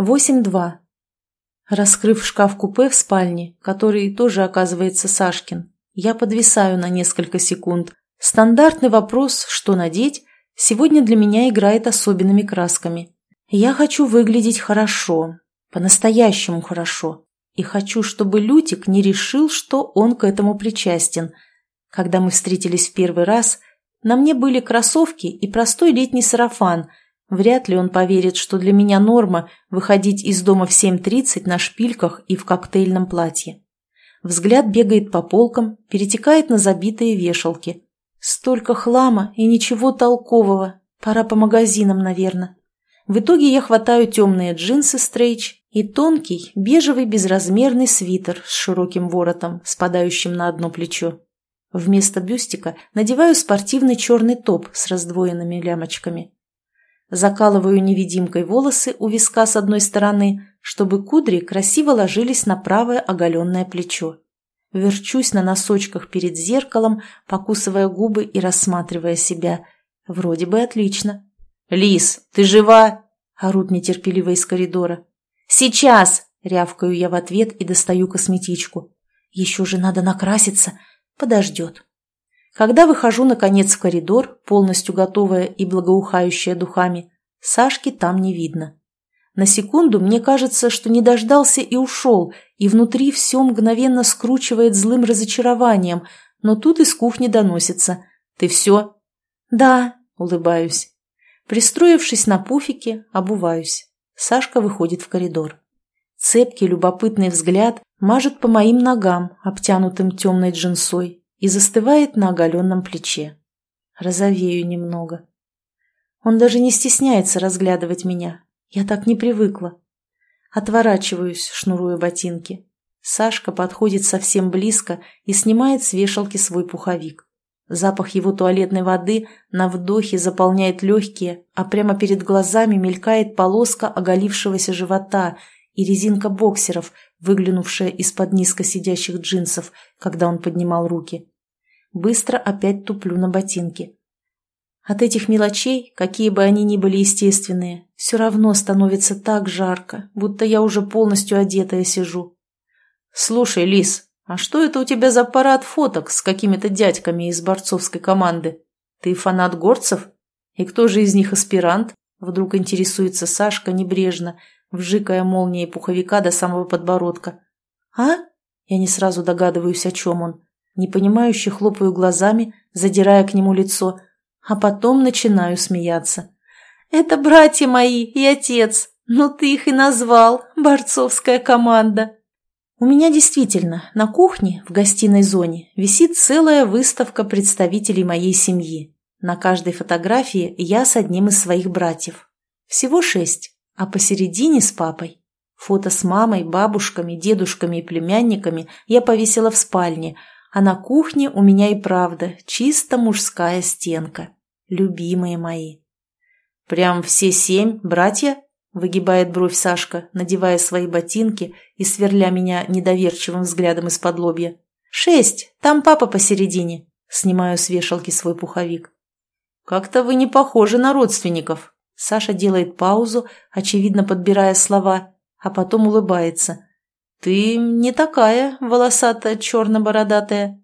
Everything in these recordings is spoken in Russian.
8.2. Раскрыв шкаф-купе в спальне, который тоже оказывается Сашкин, я подвисаю на несколько секунд. Стандартный вопрос «что надеть?» сегодня для меня играет особенными красками. Я хочу выглядеть хорошо, по-настоящему хорошо, и хочу, чтобы Лютик не решил, что он к этому причастен. Когда мы встретились в первый раз, на мне были кроссовки и простой летний сарафан – Вряд ли он поверит, что для меня норма выходить из дома в 7.30 на шпильках и в коктейльном платье. Взгляд бегает по полкам, перетекает на забитые вешалки. Столько хлама и ничего толкового. Пора по магазинам, наверное. В итоге я хватаю темные джинсы стрейч и тонкий бежевый безразмерный свитер с широким воротом, спадающим на одно плечо. Вместо бюстика надеваю спортивный черный топ с раздвоенными лямочками. Закалываю невидимкой волосы у виска с одной стороны, чтобы кудри красиво ложились на правое оголенное плечо. Верчусь на носочках перед зеркалом, покусывая губы и рассматривая себя. Вроде бы отлично. «Лис, ты жива?» – орут нетерпеливо из коридора. «Сейчас!» – рявкаю я в ответ и достаю косметичку. «Еще же надо накраситься. Подождет». Когда выхожу, наконец, в коридор, полностью готовая и благоухающая духами, Сашки там не видно. На секунду мне кажется, что не дождался и ушел, и внутри все мгновенно скручивает злым разочарованием, но тут из кухни доносится. «Ты все?» «Да», — улыбаюсь. Пристроившись на пуфике, обуваюсь. Сашка выходит в коридор. Цепкий любопытный взгляд мажет по моим ногам, обтянутым темной джинсой, и застывает на оголенном плече. Розовею немного. Он даже не стесняется разглядывать меня. Я так не привыкла. Отворачиваюсь, шнуруя ботинки. Сашка подходит совсем близко и снимает с вешалки свой пуховик. Запах его туалетной воды на вдохе заполняет легкие, а прямо перед глазами мелькает полоска оголившегося живота и резинка боксеров, выглянувшая из-под низко сидящих джинсов, когда он поднимал руки. Быстро опять туплю на ботинки. От этих мелочей, какие бы они ни были естественные, все равно становится так жарко, будто я уже полностью одетая сижу. «Слушай, Лис, а что это у тебя за парад фоток с какими-то дядьками из борцовской команды? Ты фанат горцев? И кто же из них аспирант?» Вдруг интересуется Сашка небрежно, вжикая молнией пуховика до самого подбородка. «А?» Я не сразу догадываюсь, о чем он. Непонимающе хлопаю глазами, задирая к нему лицо, а потом начинаю смеяться. «Это братья мои и отец. Ну ты их и назвал, борцовская команда». У меня действительно на кухне, в гостиной зоне, висит целая выставка представителей моей семьи. На каждой фотографии я с одним из своих братьев. Всего шесть, а посередине с папой. Фото с мамой, бабушками, дедушками и племянниками я повесила в спальне, а на кухне у меня и правда чисто мужская стенка. Любимые мои. «Прям все семь братья?» – выгибает бровь Сашка, надевая свои ботинки и сверля меня недоверчивым взглядом из-под лобья. «Шесть, там папа посередине», – снимаю с вешалки свой пуховик. «Как-то вы не похожи на родственников». Саша делает паузу, очевидно подбирая слова, а потом улыбается. «Ты не такая волосатая, черно-бородатая».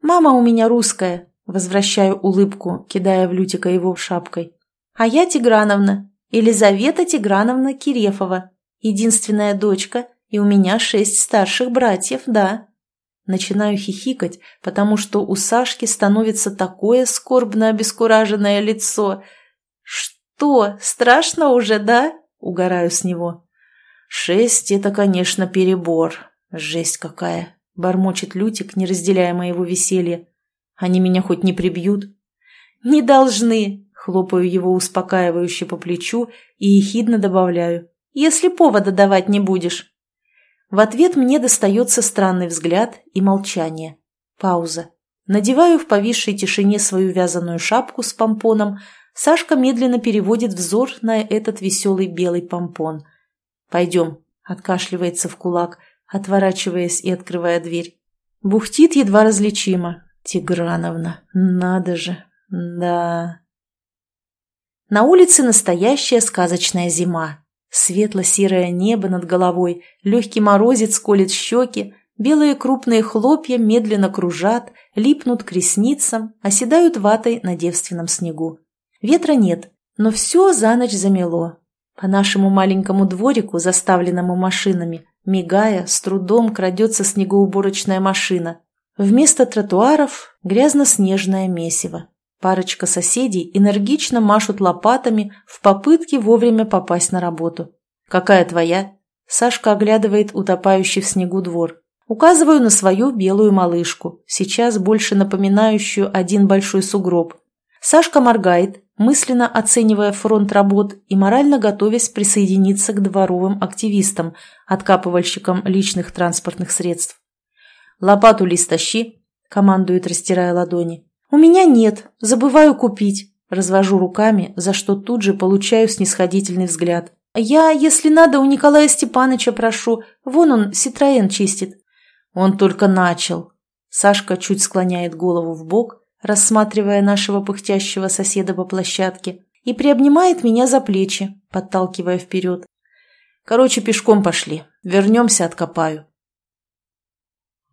«Мама у меня русская», — возвращаю улыбку, кидая в Лютика его шапкой. «А я Тиграновна, Елизавета Тиграновна Кирефова, единственная дочка, и у меня шесть старших братьев, да». Начинаю хихикать, потому что у Сашки становится такое скорбно обескураженное лицо. «Что, страшно уже, да?» — угораю с него. «Шесть — это, конечно, перебор. Жесть какая!» — бормочет Лютик, не разделяя моего веселья. «Они меня хоть не прибьют?» «Не должны!» — хлопаю его успокаивающе по плечу и ехидно добавляю. «Если повода давать не будешь». В ответ мне достается странный взгляд и молчание. Пауза. Надеваю в повисшей тишине свою вязаную шапку с помпоном. Сашка медленно переводит взор на этот веселый белый помпон. «Пойдем», — откашливается в кулак, отворачиваясь и открывая дверь. Бухтит едва различимо. «Тиграновна, надо же, да...» На улице настоящая сказочная зима. Светло-серое небо над головой, легкий морозец колет щеки, белые крупные хлопья медленно кружат, липнут к ресницам, оседают ватой на девственном снегу. Ветра нет, но все за ночь замело. По нашему маленькому дворику, заставленному машинами, мигая, с трудом крадется снегоуборочная машина. Вместо тротуаров грязно-снежное месиво. Парочка соседей энергично машут лопатами в попытке вовремя попасть на работу. «Какая твоя?» Сашка оглядывает утопающий в снегу двор. Указываю на свою белую малышку, сейчас больше напоминающую один большой сугроб. Сашка моргает, мысленно оценивая фронт работ и морально готовясь присоединиться к дворовым активистам, откапывальщикам личных транспортных средств. «Лопату лист тащи», — командует, растирая ладони. «У меня нет, забываю купить», — развожу руками, за что тут же получаю снисходительный взгляд. «Я, если надо, у Николая Степановича прошу, вон он Ситроен чистит». «Он только начал». Сашка чуть склоняет голову в бок, рассматривая нашего пыхтящего соседа по площадке, и приобнимает меня за плечи, подталкивая вперед. «Короче, пешком пошли. Вернемся, откопаю».